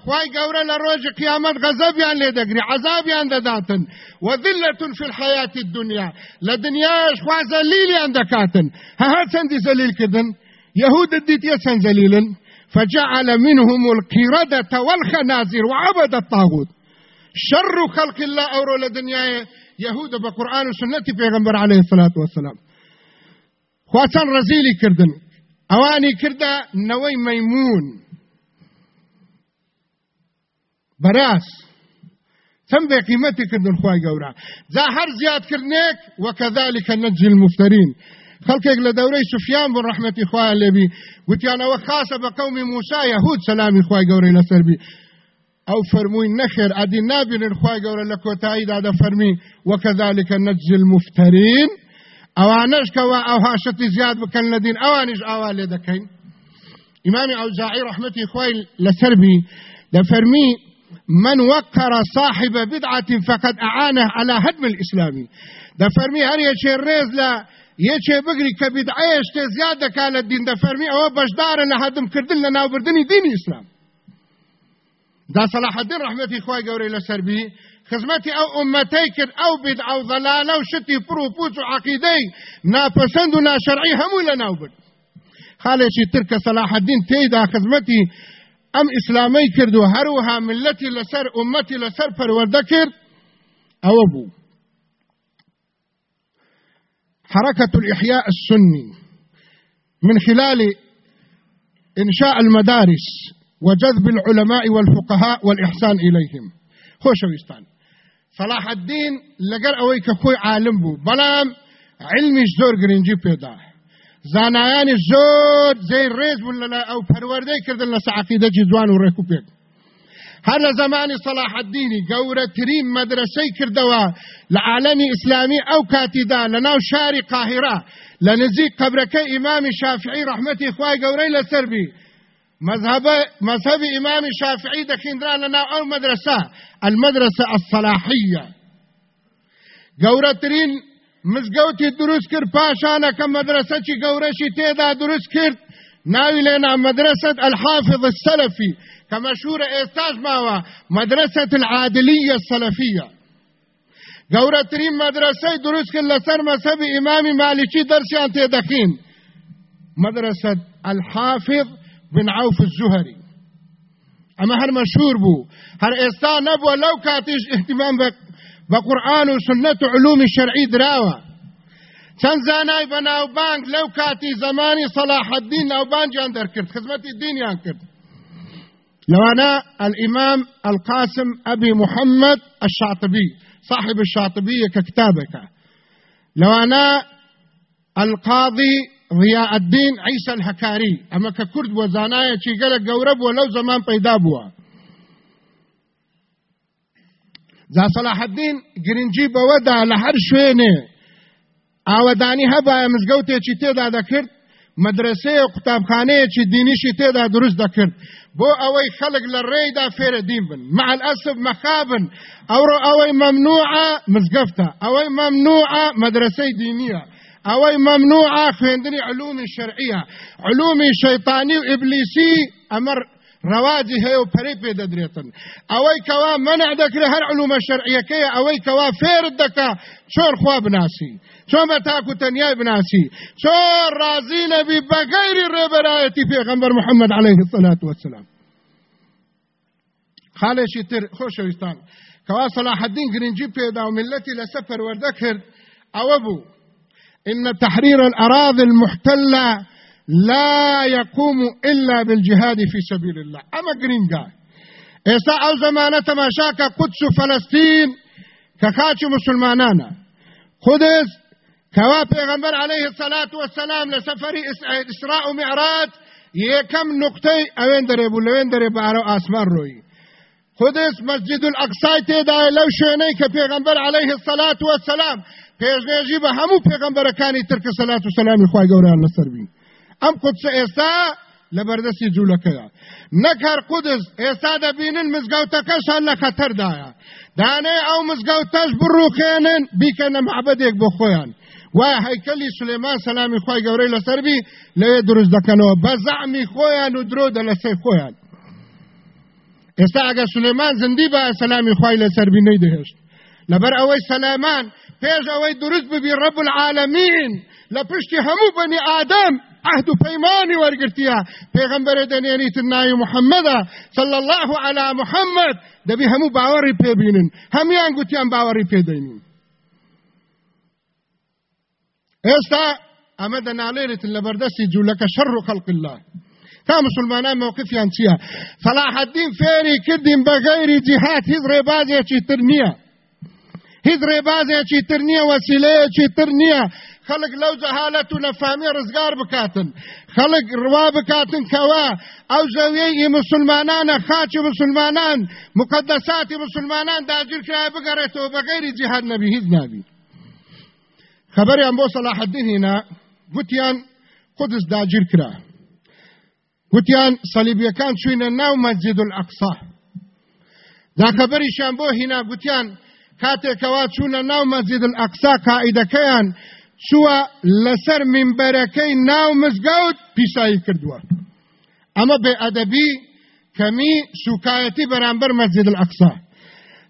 خواي قورا لروج قيامت غضب يعني لدقري عذاب يعني داتن وذلة في الحياة الدنيا لدنياش خوا زليل عندكاتن ها سندي زليل كذن يهود الديت يسن زليلا فجعل منهم القردة والخنازير وعبد الطاغوت. شر خلق الله أورو لدنيا يهود بقرآن وسنة پیغمبر عليه الصلاة والسلام. خواتان رزیلی کردن؟ ئەوانی کردە نەوەی مەمون بەراس چەند بێ قیمەتی کردن خی گەورە. جا هەر زیادکردنێک وەکەذلكە نەجی المفترین. خەڵکێک لە دەورەی سوفیان بۆ ڕحمەتی خوای لێبی. گوتیانەوە خاصە بە قومی موسا یهود سەلامی خی گەورەی لەسەربی. ئەو فەرمووی نەخێر ئەدی نابینن خی گەورە لە کۆتاییدا دەفەرمی وەکەذلكە نەجی المفترین. ئەوانش کەەوە ئەو هاشتی زیاد بکەن لە دین ئەوانش ئاوا لێ دەکەین. ئیمامی ئەوزاعی ڕحمەتی خۆی لەسەربی من وقر صاحب بدعة فقد أعانه على هدم الإسلام. هەر یەکێ ڕێز لە یەکێ بگری کە بدعەیەش تێ زیاد دەکا لە دین دەفەرمی ئەوە بەشدارە لە هەدمکردن لە ناوبردنی دینی ئیسلام دا صلاح الدین رحمەتی خۆی گەورەی لەسەربی خزمەتی ئەو ئومەتەی کرد ئەو بید ئەو ضەلالە و شتی پڕ و پوچ و عقیدەی ناپەسەند و ناشەرعی هەموو لە ناو برد خاڵێکی تر کە سەلاح الدین تێیدا ئەم ئیسلامەی کرد و هەروها ملەتی لەسەر ئومەتی لەسەر پەروەردە کرد ئەوە بوو حركة الإحياء السني من خلال إنشاء المدارس وجذب العلماء والفقهاء والإحسان إليهم خۆشەویستان صلاح لەگەر ئەوەی کە خۆی عالم بوو بەڵام علمیش زۆر گرنگی پێدا زانایانی زۆر زەی ڕێز بوون لە ئەو پەروەردەی کردن لە سعقیدەکی جوان و ڕێک و پێک. هەر لە زمانی صلاح الدینی گەورەترین مەدرسەی کردەوە لە عالەمی ئیسلامی ئەو کاتیدا لە ناو شاری قاهرە لە نزیک قبرەکەی ئیمامی شافعی ڕحمەتی خوای گەورەی لەسەربی مذهب مذهب امام الشافعي دخندران لنا أو مدرسه المدرسة الصلاحيه گورترین مزگوتی دروست کرد مدرسه چی گورشی تیدا درست کرد. ناوی لنا مدرسة الحافظ السلفي كمشهور استاج ماوا مدرسة العادلية السلفية گورترین مدرسه درست کرد لسر مذهب امام مالكي درسيان تيدخين مدرسة الحافظ بن عوف الزهري اما هر مشهور بو هر استا نبو لو كاتيش اهتمام بقرآن وسنة علوم الشرعي دراوة. چەند زانای بە ناوبانگ لەو کاتی زمانی صلاحدین ناوبانجیان دەرکرد خزمەتی دینیان کرد. لوانا الإمام القاسم أبي محمد الشاطبي صاحب الشاطبية ككتابك لوانا القاضي ضیاء الدین عیسی الحکاری اما که کرد و زانایە چی گەلە گەورە بووە. زا صلاح الدین گرنگی بەوەدا لە هەر شوێنێ. ئاوەدانی هەبایە مزگەوتێکی تێدا دەکرد مدرسەیە قوتابخانەیەکی دینیشی تێدا دروست دەکرد. بۆ ئەوەی خەڵک لە ڕێیدا فێرە دین بن. مع الأسف مەخابن ئەوڕۆ ئەوەی مەمنوعە مزگەفتە. ئەوەی مەمنوعە مدرسەی دینیە. اوي ممنوعه خويندني علوم الشرعيه علوم شيطاني وابليسي أمر ڕەواجی هەیە و پەری پێ دەدرێتن ئەوەی کەوا منع دەکرێت هەر علومە شەرعیەکەیە ئەوەی کەوا فێرت دەکا چۆن خوا بناسی چۆن بە تاکو تەنیای بناسی چۆن ڕازی نەبی بەگەیری ڕێبەرایەتی پێغەمبەر محەممەد عليه الصلاة والسلام. خاڵێکی تر خۆشەویستان کەوا صلاح الدین گرنگی پێدا و ملەتی لەسە پەروەردە کرد ئەوە بوو إن تحرير الأراضي المحتلة لا يقوم إلا بالجهاد في سبيل الله. أما قرينقا إسا أو زمانة تماشاك قدس فلسطين كخاتش مسلمانانا. قدس كوا پیغمبر عليه الصلاة والسلام لسفر إسراء ومعراج يكم نقطي أوين دريبو لوين دريبو عرو آسمان روي. قدس مسجد الأقصى تيدا لو شويني كبيغمبر عليه الصلاة والسلام. پێشنێژی بە هەموو پێغمبەرەکانی ترکە سەلات و سەلامی خی گەوریان لەسەر بین. ئەم قودسە ئێستا لە بەردەستی جوولەکەیە نەک هەر قودس ئێستا دەبینن مزگەوتەکەشان لە خەتەردایە. دانێ ئەو مزگەوتەش بڕوخێنن بیکەنە معبەدێک بۆ خۆیان. وای هەیکەلی سلێمان سەلامی خی گەورەی لەسەربی لەوێ دروست دەکەنەوە. بە زەعمی خۆیان و درۆ دە لەسەر خۆیان. ئێستا ئەگە سلێمان زندی بە سەلامی خی لەسەربی نەیدەهێشت. لەبەر ئەوەی سەلامان پێش ئەوەی دروست ببی ڕەب العالمین لە پشتی هەموو ئادەم عهد و پەیمانی وەرگرتیە پێغەمبەرە دەنێنیت ناوی محەممەدا صلى الله على محەممەد دەبی هەموو باوەڕی پێبینن هەمیان گوتیان باوەڕی پێدەینین ئێستا ئەمە دەناڵێرێتن لە بەردەستی جوولەکە شەڕ و خەڵق الله. تا مسلمانان موقفیان چییە صلاح الدین فێری کردین بە غەیری جیهات هیچ ڕێبازێکی تر نییە هیچ ڕێبازێکی تر نییە وەسیلەیەکی تر نییە خەڵک لەو جەهالەت و نەفامی ڕزگار بکاتن خەڵک ڕوا بکاتن کەوا ئەو زەویەی مسلمانانە خاچی مسلمانان مقدساتی مسلمانان داگیر کرای بگەڕێتەوە بەغێری جیهاد نەبی هیچ نابی خبریان بۆ سەلاح الدین هینا گوتیان قودس داگیر کرا. گوتیان سەلیبیەکان چوینە ناو مەسجد الأقصا دا خبریشان بۆ هینا گوتیان کاتێکەوە چوونە ناو مەسجد الأقصا قائیدەکەیان چووە لەسەر منبەرەکەی ناو مزگەوت پیسایی کردووە ئەمە بێ ئەدەبی کەمی سوکایەتی بەرامبەر مەسجد الأقصا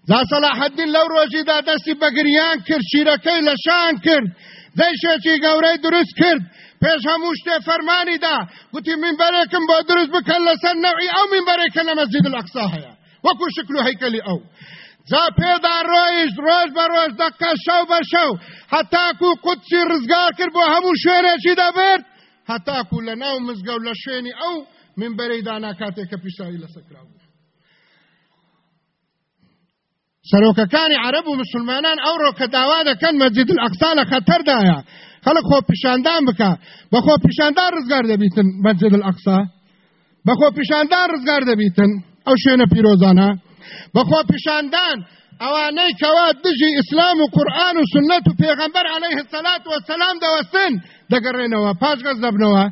زا الدین لەو ڕۆژیدا دەستی بەگریان کرد شیرەکەی لە شان کرد جەیشێکی گەورەی دروست کرد پێش هەموو شتێ فەرمانیدا گوتی منبەرێکم بۆ دروست بکەن لەسەر نەوعی ئەو منبەرێکە لە مەسجد الأقصا هەیە وەکو شکل و هەیکەلی ئەو جا پێدا ڕۆیشت ڕۆژ بە ڕۆژ دەکە شەو بە شەو. هەتاکو قودسی ڕزگار کرد بۆ هەموو شوێنێکی دەبێت. هەتاکو لە ناو مزگە و لە شوێنی ئەو منبەرەی دانا کاتێککە پیسایی لەسەکرا بوو. سەرۆکەکانی عرب و مسلمانان ئەوڕۆ کە داوا دەکەن مەجد ئەقسا لە خەتەردایە. خەڵک خۆ پیشاندان بکە. بە خۆ پیشاندان ڕزگار دەبیتن مەجد ئەقسا. بە خۆ پیشاندان ڕزگار دەبیتن ئەو شوێنە پیرۆزانە. بەخۆ پیشاندان ئەوانەی کەوا دژی ئیسلام و قورآن و سنت و پێغەمبەر عليه الصلاة والسلام دەوەستن. دەگەڕێنەوە پاشگەز دەبنەوە.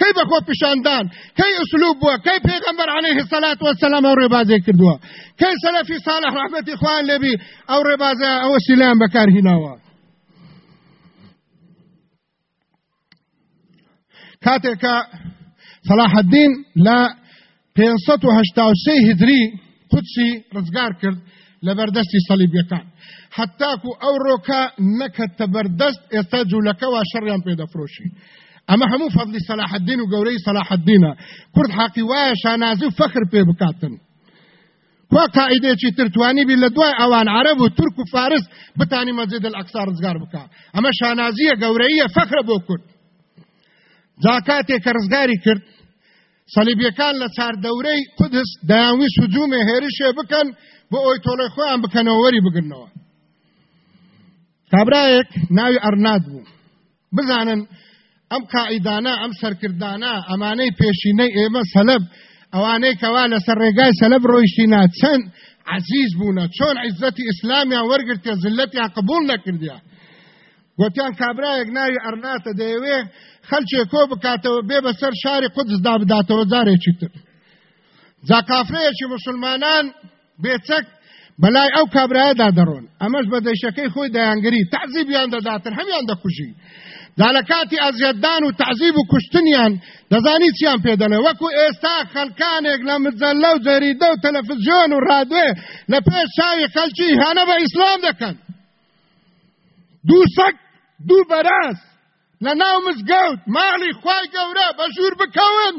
کەی بەخۆ پیشاندان؟ کەی ئوسلوب بووە؟ کەی پێغەمبەر عليه الصلاة والسلام ئەو ڕێبازێ کردووە؟ کەی سەلەفی صالح ڕحمەتی خوان لێبی؟ ئەو ڕێبازە ئەوە سیلیان بەکار هیناوە. کاتێکە صلاح الدین لە 583 هجری قودسی ڕزگار کرد لە بەردەستی سەلیبیەکان. حتاکو ئەو ڕۆکە نەکەتە بەردەست ئێستا جوولەکەەوە شەڕیان پێدەفرۆشی ئەمە هەموو فەضلی سەلاحدین و گەورەی سەلاحدینە کورد حاقی وایە شانازی و فەخر پێ بکاتن. کوا قائدێکی ترتوانی بی لە دوای ئەوان عرب و تورک و فارس بتانی مەجد الأقصا ڕزگار بکە ئەمە شانازیە گەورەیە فەخرە بۆ کورد. جاکاتێک کە ڕزگاری سەلیبیەکان لە چاردەورەی قودس دەیانوی سوجومێ هێرشێ بکەن بۆ ئەوی تۆڵی خۆیان بکەنەوە وەری بگرنەوە. کابرایەک ناوی ئەرناد بوو. بزانن ئەم قائیدانە ئەم سەرکردانە ئەمانەی پێشینەی ئێمە سەلب ئەوانەی کەوا لەسەر ڕێگای سەلب ڕۆیشتینا چەند عزیز بوونە. چۆن عیزەتی ئیسلامیان وەرگرتێ زلەتیان قبول نەکردیان گوتیان کابرایەک ناوی ئەرناتە دەیەوێ خەلچێ کۆ بکاتەوە بێ بەسەر شاری قودسدا بداتەوە جارێکی تر جا کافرەیەکی مسلمانان بێچەک بەلای ئەو کابرایەدا دەڕۆن. ئەمەش بە دەیشەکەی خۆی دەیانگری تعزیبیان دەداتن هەمیان دەکوژی. دا لە کاتی ئەزیەتدان و تعزیب و کوشتنیان دەزانی چیان پێ دەڵێ وەکو ئێستا خەلکانێک لە مجەلە و جەریدە و تەلەڤیزیۆن و ڕادوێ لە پێش چاوی خەلکی هانە بە ئیسلام دەکەن. دوو سەک دوو بەراز. لە ناو مزگەوت ماڵی خوای گەورە بە ژوور بکەون.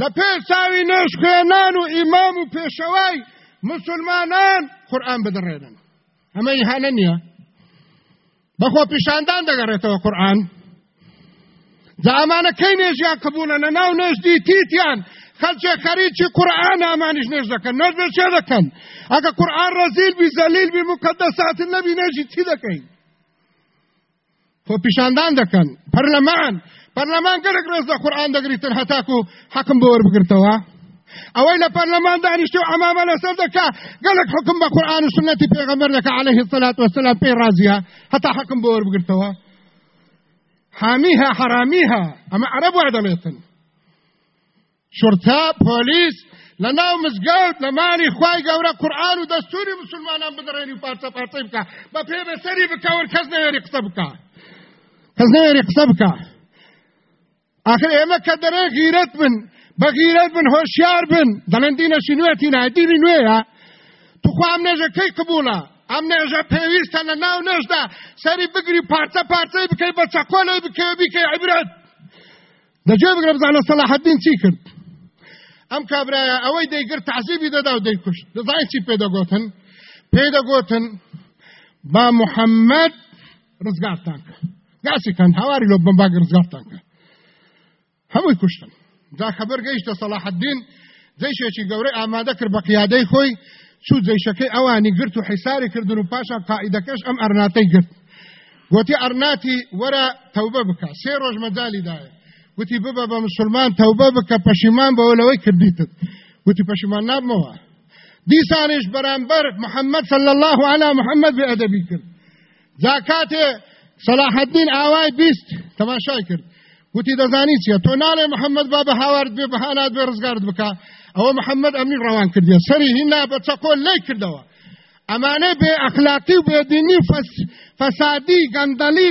لە پێش چاوی نێش خوێنان و ئیمام و پێشەوای مسلمانان قورآن بدڕێنن. ئەمە ئیهانە نییە. بەخۆ پیشاندان دەگەڕێتەوە قورآن. جا ئەمانە کەی نێژیان قبولە؟ لە ناو نێژدی تیتیان. خەلچێ خەریکی قورآن ئامانیش نێژ دەکەن. نێژ بێ چێ دەکەن؟ ئەگە قورآن ڕەزیل بی زەلیل بی مقدساتن نەبی نێژی چی دەکەین؟ خۆ پیشاندان دەکەن. پەرلەمان پەرلەمان گەلێک ڕێز لە قورآن دەگریتن هەتاکو حەکم بۆ وەربگرتەوە. ئەوەی لە پەرلەمان دانیشتی و ئەمامە لەسەر دەکا گەلک حکم بە قورآن و سنەتی پێغەمبەر دەکا عليه الصلاة والسلام پێی رازیە هەتا حەکم بۆ وەربگرتەوە. حامیها حرامیها ئەمە عەرەب وای دەڵێتن شورتا پۆلیس لە ناو مزگەوت لە مالی خوای گەورە قورآن و دەستوری مسلمانان بدڕێنی و پارچە پارچەی بکە. بە پێ بەسەری بکەون کەس نەوێری قسە بکە. کەس نەوێری قسە بکە. آخر ئێمە کە دەرێ غیرەت بن بە غیرەت بن هۆشیار بن. دەڵێن دینەشی نوێتی نایە دینی نوێیە. توخوا ئەم نێژەکەی قبوڵە ئەم نێژە پێویستە لە ناو نێژدا سەری بگری پارچە پارچەی بکەی بە چەکۆلەی بکەی بیکەی عیبرەت. دەجێ بگرە بزانە سەلاحەدین چی کرد؟ ئەم کابرایە ئەوەی دەیگرت تعزیبی دەدا و دەیکوشت. دەزانین چی پێدەگوتن پێدەگوتن با محەممەد ڕزگارتان کە گاسی کەن هاواری لۆ بمباگ ڕزگارتان کە هەمووی کوشتن جا خبر گەیشتە سەلاح الدین جەیشێکی گەورەی ئامادە کرد بە قیادەی خۆی چوو جەیشەکەی ئەوانی گرت و حیساری کردن و پاشا قائیدەکەش ئەم ئەرناتەی گرت گوتی ئەرناتی وەرە تەوبە بکە سێ ڕۆژ مەجای دایە وتی ببە بە مسلمان تەوبە بکە پەشیمان بەوە لەوەی کردیتت وتی پەشیمان نابمەوە دیسانش بەرامبەر محەممەد صلى الله على محەممەد بێ ئەدەبی کرد صلاح الدین ئاوای بیست. تەماشای کرد. وتی دەزانی چیە تۆ ناڵێ محەممەد با بە هاوارد بێ بەهانات بێ ڕزگارت بکە ئەوە محەممەد ئەمی ڕەوان کردێ سەری هینا بە چەکۆ لی کردەوە ئەمانە بێ ئەخلاقی و بێدینی فەسادی گەندەلی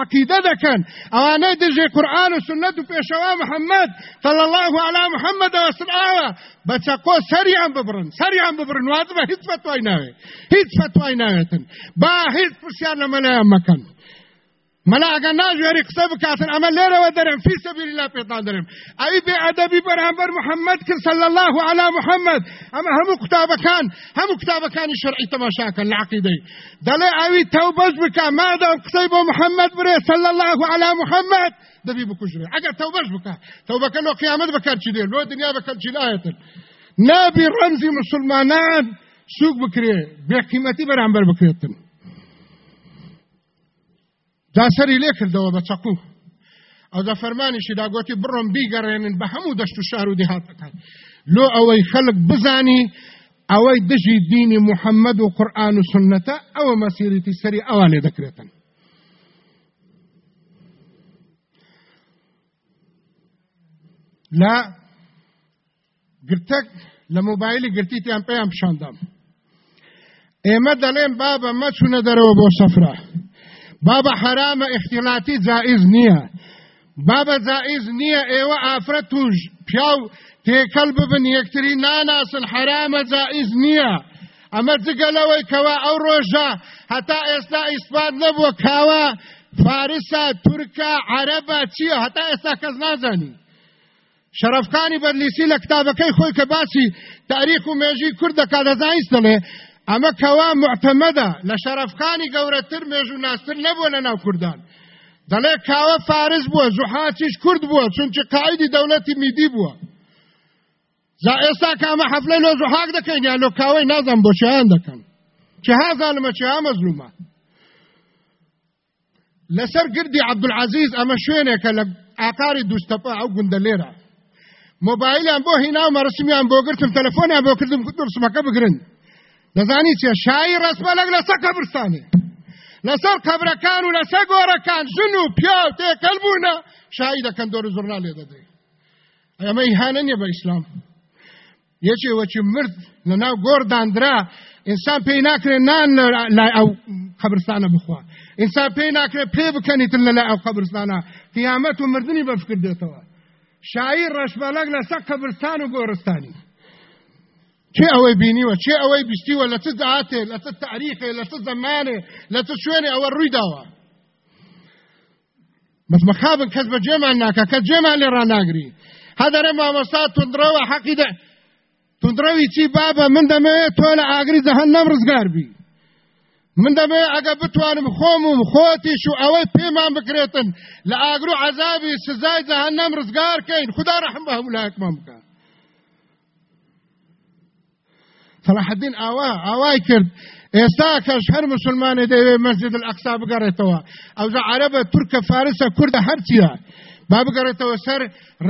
عقیدە دەکەن ئەوانەی دژێ قورآن و سنت و پێشەوا محەممەد صلى الله على محەممەد وسلامە بە چەکۆ سەریان ببرن. سەریان ببرن. وازە بە هیچ فتوای ناوێ هیچ فتوای ناوێتن با هیچ پرسیان لە مەلایان مەکەن مەلا ئەگە ناژێری قسە بکاتن ئەمە لێرەوە دەرم فی سەبیلی لا پێتان دەرم ئەوی بێ ئەدەبی بەرامبەر محەممەد کرد صلی الله على محەممەد ئەمە هەموو قوتابەکان هەموو قوتابەکانی شەرعی تەماشاکەن لە عقیدەی دەڵێ ئەوی تەوبەش بکە مادام قسەی بۆ محەممەد برێ صلی الله على محەممەد دەبی بکوژرێ ئەگەر تەوبەش بکە تەوبەکە لۆ قیامەت بەکار چی دێ لۆ دنیا بەکار چی نایەتن نابی ڕەمزی مسلمانان سوق بکرێ بێقیمەتی بەرامبەر بکرێتن داسەری لێ کردەوە بە چەقوو ئەو دە فەرمانیشی داگوتی بڕۆم بیگەڕێنن بە هەموو دەشت و شار و دیهاتەکان لۆ ئەوەی خەڵک بزانی ئەوەی دژی دینی محەممەد و قورآن و سنەتە ئەوە مەسیریتی سەری ئەوان لێ دەکرێتن. لا گرتەک لە مۆبایلی گرتیتیان پێیان پیشاندام ئێمە دەڵێن بابە مەچونە دەرەوە بۆ سەفرە بابا حرامە اختلاتی جائز نییە. بابە جائز نییە ئێوە ئافرەت توش پیاو تێکەل ببن یەکتری ناناسن حرامە جائز نییە. ئەمە جگەلەوەی کەوا ئەو ڕۆژە هەتا ئێستا ئیسپات نەبووە کاوە فارسا تورکا عەرەبە چییە؟ هەتا ئێستا کەس نازانی. شەرفخانی بەرلیسی لە کتابەکەی خۆی کە باسی تاریخ و مێژی کورد دەکات دەزانیست دەڵێ ئەمە کەوا معتەمەدە. لە شەرفخانی گەورەتر مێژ و ناستر نەبووە لە ناو کوردان. دەڵێ کاوە فارس بووە زوحاچیش کورد بووە چونچە قایدی دەوڵەتی میدی بووە. زا ئێستا کامە حەفلەی لۆ زوحاک دەکەین یان لۆ کاوەی نازان بۆ چیان دەکەن. چه هازانمە چه ها مەزلومە لەسەر گردی عەبدولعەزیز ئەمە شوێنێکە لە ئاقاری دووستەپە ئەو گوندە لێرە. مۆبایلیان بۆ هینا و مەرسمیان بۆ گرتم تەلەفۆنیان بۆ کردم ڕسمەکە بگرن. دەزانی چێ شایی ڕسمەلەک لەسەر قەبرستانێ لەسەر قەبرەکان و لەسەر گۆڕەکان ژن و پیا و تێکەل بوونە شایی دەکەن دۆر زۆرنا لێ دەدەی. ئەمە ئیهانە نیە بە ئیسلام. یەکێ وەچی مرد لە ناو گۆڕ دانرا ئینسان پێی ناکرێ نان لای ئەو قبرستانە بخوا. ئینسان پێی ناکرێت پێ بکەنیتن لەلا ئەو قبرستانە قیامەت و مردنی بەفکر دێتەوە شاعیر ڕەشبەلەک لەسەر قبرستان و گۆرستانی چێ ئەوەی بینیوە؟ چێ ئەوەی بیستیوە؟ لە چ دااتێ لە چ تاریخێ؟ لە چ زمانێ؟ لە چ شوێنێ؟ ئەوە ڕوویداوە بەس مەخابن کەس بە جێمان ناکە کە جێمان لێ ڕناگری هەدەرە مامۆستا تونندڕەوە حەقی دە. تونندڕەوی چی بابە؟ من دەمەوێت تۆ لە ئاگری جەهەنەم ڕزگار بی. من دەمێ ئەگە بتوانم خۆم و خۆتیش و ئەوەی پێمان بکرێتن. لە ئاگر و عذابی سزای جەهەنەم ڕزگارکەین خدا ڕەحم بە هەمولایەکمان بکە. صلاح الدین ئاوا ئاوای کرد. ئێستا کەش هەر مسلمانی دەوێ مەسجد الأقصا بگەڕێتەوە. ئەوزە عەرەبە تورکە فارسە کوردە هەرچیە با بگەڕێتەوە سەر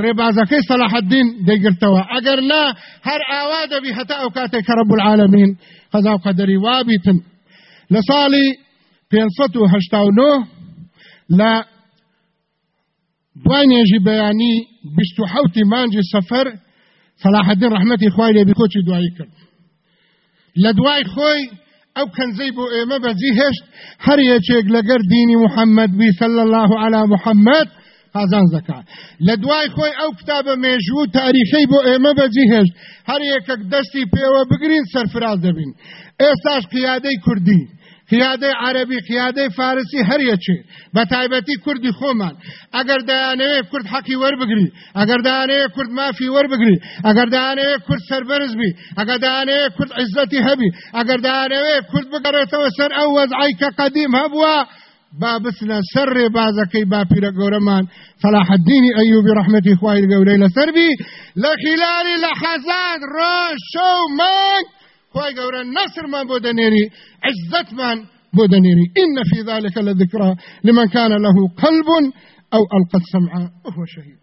ڕێبازەکەی صلاح الدین دەیگرتەوە. ئەگەر نا هەر ئاوا دەبی هەتا ئەو کاتێک کە رب العالمین قەزا و قەدەری وابیتن لە ساڵی 589 لە دوای نێژی بەیانی 27 مانجی سەفەر صلاح الدین ڕحمەتی خوای لێبی کۆچی دوایی کرد. لە دوای خۆی ئەو کەنزەی بۆ ئێمە بەجی هێشت هەر یەکێک لەگەر دینی محەممەد بی صلى الله على محەممەد قازان زەکا. لە دوای خۆی ئەو کتابە مێژوو تاریخەی بۆ ئێمە بەجی هێشت هەر یەکەک دەستی پێوە بگرین سەرفراز دەبین. ئێستاش قیادەی قیادەی عربی قیادەی فارسی هەریەچێ بە تایبەتی کوردی خۆمان. ئەگەر دایانەوێ کورد حەقی وەربگری ئەگەر دایانەوێ کورد مافی وەربگری ئەگەر دایانەوێ کورد سەربەرز بی ئەگەر دایانەوێ کورد عزەتی هەبی ئەگەر دایانەوێ کورد بگەڕێتەوە سەر ئەو وەزعی کە قەدیم هەبووە با بسنە سەر ڕێبازەکەی باپیرە گەورەمان. فلاح الدینی ئەیوبی ڕحمەتی خوای گەورەی لەسەربی لە خلالی لە حەزان ڕۆژ شەو مانگ خوای گەورە نەسرمان بۆ دەنێری عزتمان بۆ دەنێری. إن في ذلك لذكرى لمن كان له قلب أو ألقى السمع وهو شهيد.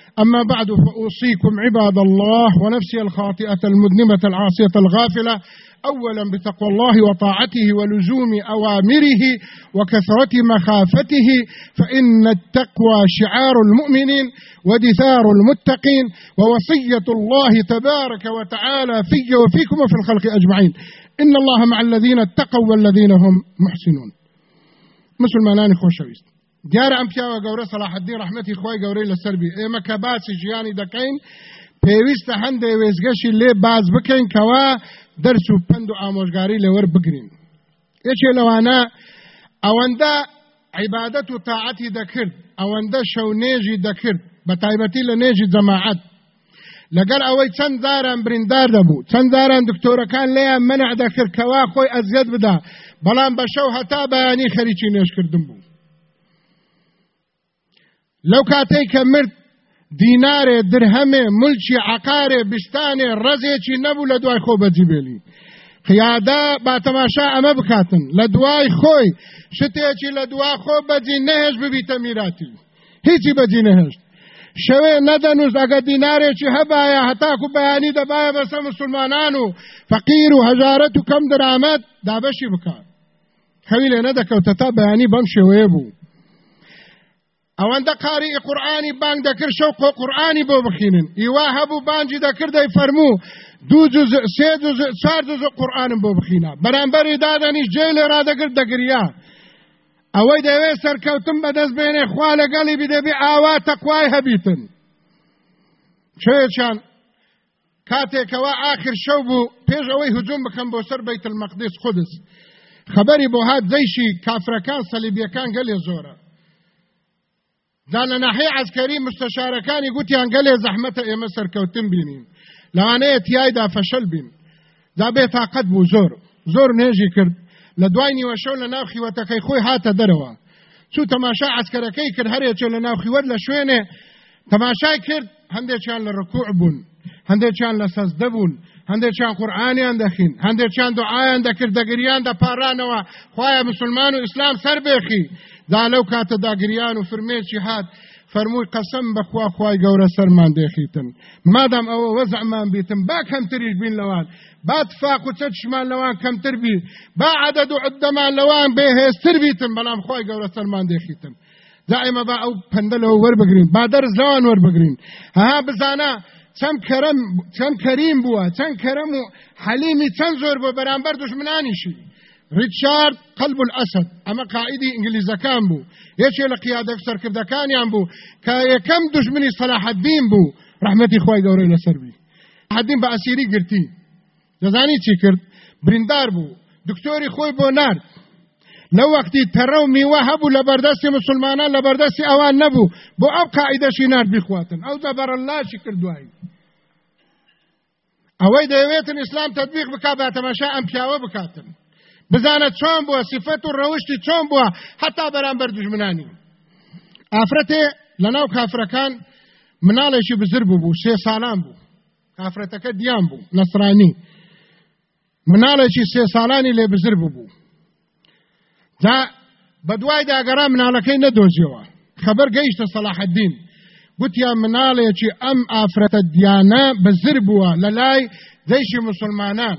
أما بعد فأوصيكم عباد الله ونفسي الخاطئة المذنبة العاصية الغافلة أولا بتقوى الله وطاعته ولزوم أوامره وكثرة مخافته فإن التقوى شعار المؤمنين ودثار المتقين ووصية الله تبارك وتعالى في وفيكم وفي الخلق أجمعين. إن الله مع الذين اتقوا والذين هم محسنون. مسلمانان خوشويست دیارە ئەم پیاوە گەورە سەلاحدین ڕحمەتی خۆی گەورەی لەسەربی ئێمە کە باسی ژیانی دەکەین پێویستە هەندێک وێزگەشی لێ باز بکەین کەوا دەرس و پند و ئامۆژگاری لەوەر بگرین. یەکێ لەوانە ئەوەندە عیبادەت و تاعەتی دەکرد ئەوەندە شەو نێژی دەکرد بە تایبەتی لە نێژی جەماعەت. لەگەر ئەوەی چەند داران بریندار دەبوو چەند داران دکتۆرەکان لێیان منع دەکرد کەوا خۆی ئەزیەت بدا بەڵام بە شەو هەتا بەیانی خەریکی نێشکردن بوو. لەو کاتەی کە مرد دینارێ درهەمێ ملکی عقارێ بستانێ ڕزێکی نەبوو لە دوای خۆ بەجیبێلی قیادا با تەماشا ئەمە بکاتن. لە دوای خۆی شتێکی لە دوا خۆ بەجی نەهێش ببیتە میراتی. هیچی بەجی نەهێشت. شەوێ نەدەنووس ئەگە دینارێکی هەبایە هەتاکو بەیانی دەبایە بەسە مسلمانان و فەقیر و هەژارەت و کەم دەرامەت دابەشی بکات. خەوی لێ نەدەکەوتە تا بەیانی بەم شێوەیە بوو. ئەوەندە قاری قورآانی بانگ دەکرد شەو قورآانی بۆ بخینن. ئیوا هەبوو بانجی دەکردەی فەرموو دوو جز سێ جز چوار جز قورآنم بۆ بخینە. بەرامبەری دادەنیش جێ لێ ڕادەگرت دەگریا. ئەوەی دەوێت سەرکەوتم بەدەست بێنێ خوا لەگەڵی بدەبی ئاوا تەقوای هەبیتن. شوێچان کاتێکەوە آخر شەو بوو پێش ئەوەی هجوم بکەم بۆ سەر بیت المەقدس قودس. خبری بۆ هات جەیشی کافرەکان سەلیبیەکان گەلێ زۆرە. دا لە ناحەیە عسکەری مستەشارەکانی گوتیان گەلێ زەحمەتە ئێمە سەرکەوتن بینیم لەوانەیە تیایدا فەشەل بین دا بێتاقەت بوو زۆر زۆر نێژی کرد لە دوای نیوە شەو لە ناو خیوەتەکەی خۆی هاتە دەرەوە چوو تەماشای عسکەرەکەی کرد هەرێکێ لە ناوخیوەر لە شوێنێ تەماشای کرد هەندێکیان لە ڕکوع بوون هەندێکیان لە سەزدە بوون هەندێکیان قورآانیان دەخین هەندێکیان دوعاان دەکرد دەگریان دەپارانەوە خوایە مسلمان و ئیسلام سەر بێخی دا لەو کاتە داگریان و فرمێکی هات فەرمووی قەسم بەخوا خوای گەورە سەرمان دێخیتن. مادام ئەوە وەزعمان بیتم با کەمتریش بین لەوان. با تفاق و چەشمان لەوان کەمتر بی با عدد و عدەمان لەوان بێهێزتر بیتم بەڵام خی گەورە سەرمان دێخیتم دائما با ئەو پندەلەوە وەربگرین با دەرز لەوان وەربگرین. ها بزانە چەند کەرم چەند کەریم بووە چەند کەرم و حەلیمی چەند زۆر بۆ بەرامبەر دژمنانیشی. ریچارد قلب الاسد. ئەمە قائیدی ئینگلیزەکان بوو. یەکێ لە قیادە سەرکردەکانیان بوو کە یەکەم دژمنی سەلاح الدین بوو. ڕحمەتی خوای گەورەی لەسەر بی. حدین بە ئەسیری گرتی. دەزانی چی کرد؟ بریندار بوو. دکتۆری خۆی بۆ نرد. لەو وەختی تەڕە و میوە هەبوو لە بەردەستی مسلمانان لە بەردەستی ئەوان نەبوو. بۆ ئەو قائیدەشی نرد بخواتن ئەو دەبەرەلاشی کردوایی ئەوەی دەیەوێتن ئیسلام تطبیق بکات بە تەماشا ئەم پیاوە بکاتن. بزانە چۆن بووە سیفەت و ڕەوشتی چۆن بووە حتا بەرامبەر دژمنانی ئافرەتێ لە ناو کافرەکان مناڵێکی بزر بوو بوو سێ ساڵان بوو. کافرەتەکە دیان بوو نەسرانی. مناڵێکی سێ ساڵانی لێ بزر بوو بوو. دا بە دوای داگەرا مناڵەکەی نەدۆزیەوە. خەبەر گەیشتە سەلاحەدین گوتیان مناڵێکی ئەم ئافرەتە دیانە بزر بووە لە لای جيش مسلمانان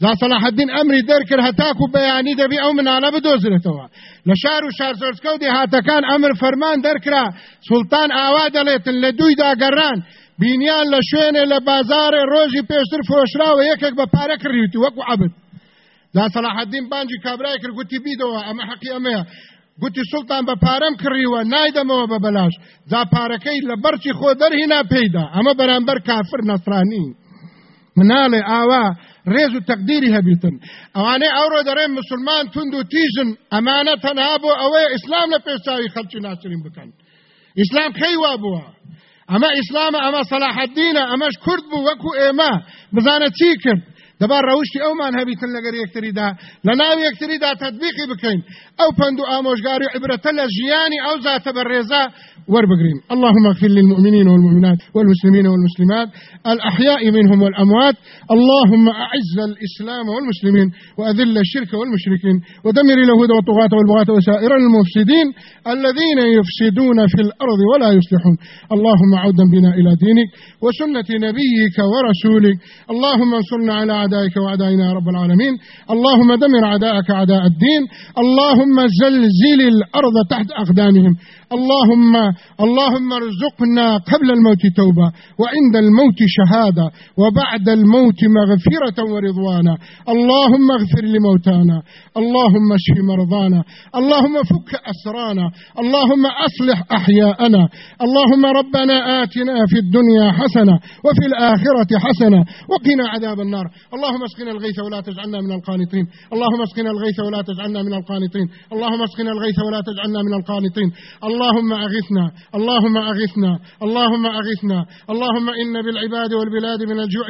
دا صلاح الدين امري دركر هتاكو بياني دبي او من انا بدوزرتوا. لشار و شار زرسكو دي هاتكان امر فرمان دركرا. سلطان اواد ليت لدوي دا قران بینیان لە شوێنێ لە بازارێ ڕۆژی پێشتر فۆشراوە یەکێک بە پارە کردیوتی وەکو عبد. دا سەلاحەدین بانجی کابرای کرد گوتی بیدەوە ئەمە حەقی ئەمەیە گوتی سوڵتان بە پارەم کڕیوە نایدەمەوە بە بەلاش دا پارەکەی لە بەرچی خۆ دەرهینا پێیدا ئەمە بەرامبەر کافر نەفرانی مناڵێ ئاوا ڕێز و تەقدیری هەبیتن ئەوانەی ئەوڕۆ دەڕێن مسلمان تونند و تیژن ئەمانە تەنها بۆ ئەوەیە ئیسلام لە پێشاوی خەلکی ناسرین بکەن ئیسلام خەی وا بووە ئەمە ئیسلامە ئەمە سەلاحەدینە ئەمەش کورد بوو وەکو ئێمە دەبار ڕەوشی ئەومان هەبیتن لەگەر یەکتریدا لە ناو یەکتریدا تەطبیقی بکەین. ئەو پند و ئامۆژگاری عبرەتە لە ژیانی ئەو زاتە بەڕێزە وربقرين اللهم اغفر للمؤمنين والمؤمنات والمسلمين والمسلمات الأحياء منهم والأموات. اللهم أعز الإسلام والمسلمين وأذل الشرك والمشركين. ودمر اليهود والطغاة والبغاة وسائر المفسدين الذين يفسدون في الأرض ولا يصلحون. اللهم عودا بنا إلى دينك وسنة نبيك ورسولك. اللهم انصرنا على أعدائك وأعدائنا يا رب العالمين. اللهم دمر أعداءك أعداء الدين. اللهم زلزل الأرض تحت أقدامهم. اللهم اللهم ارزقنا قبل الموت توبة وعند الموت شهادة وبعد الموت مغفرة ورضوانا. اللهم اغفر لموتانا. اللهم اشف مرضانا. اللهم فك أسرانا. اللهم أصلح أحياءنا. اللهم ربنا آتنا في الدنيا حسنة وفي الآخرة حسنة وقنا عذاب النار. اللهم اسقنا الغيث ولا تجعلنا من القانطين. اللهم اسقنا الغيث ولا تجعلنا من القانطين. اللهم اسقنا الغيث ولا تجعلنا من القانطين. اللهم أغثنا. اللهم أغثنا. اللهم أغثنا. اللهم إن بالعباد والبلاد من الجوع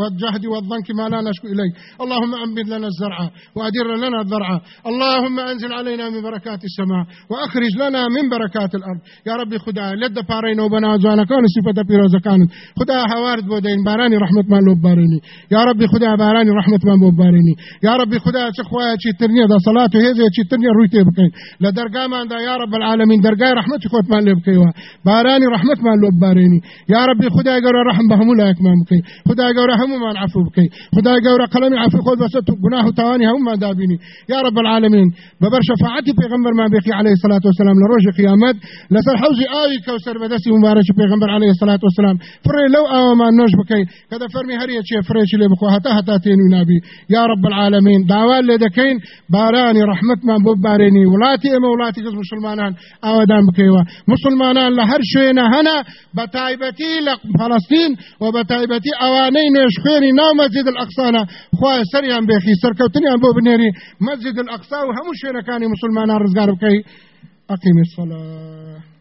والجهد والضنك ما لا نشكو إليه. اللهم أنبت لنا الزرع وأدر لنا الضرع اللهم أنزل علينا من بركات السماء وأخرج لنا من بركات الأرض. يا ربي خدا لد جوانا كان صفة بيروزا كانت خدا هوارد بودين باراني رحمة ما لو باريني. يا ربي خدا باراني رحمة ما بو باريني يا ربي خدا چخوايا چی ترنيا دا صلاة هذه چی ترنيا رويته بكين لدرجة ما دا يا رب رحمة خود ما لب كيوا باراني رحمة ما لو باريني يا ربي خدا جورا رحم بهم لا يكمل بكي خدا جورا هم ما نعفو بكي خدا جورا قلم عفو خود بس جناه تواني هم ما دابيني يا رب العالمين ببر شفاعتي پیغمبر ما بقي عليه الصلاة والسلام لروج قيامت لسر حوزي آي كوسر بدسي مبارك پیغمبر عليه الصلاة والسلام فري لو آو ما نوش بكي كذا فرمي هرية شيء فريش اللي تينو نبي. يا رب العالمين دعوان لدكين باراني رحمة ما بباريني ولاتي إما ولاتي قسم مسلمانان آودان بكيوا. مسلمانان لهر شوێنە هەنا بە تایبەتی لە فەڵستین و بە تایبەتی ئەوانەی نوێشخێنی ناو مەزید ئەقسانە خوای سەریان بێخی سەرکەوتنیان بۆ بنێری مەزید ئەقسا و مسلمانان سەڵە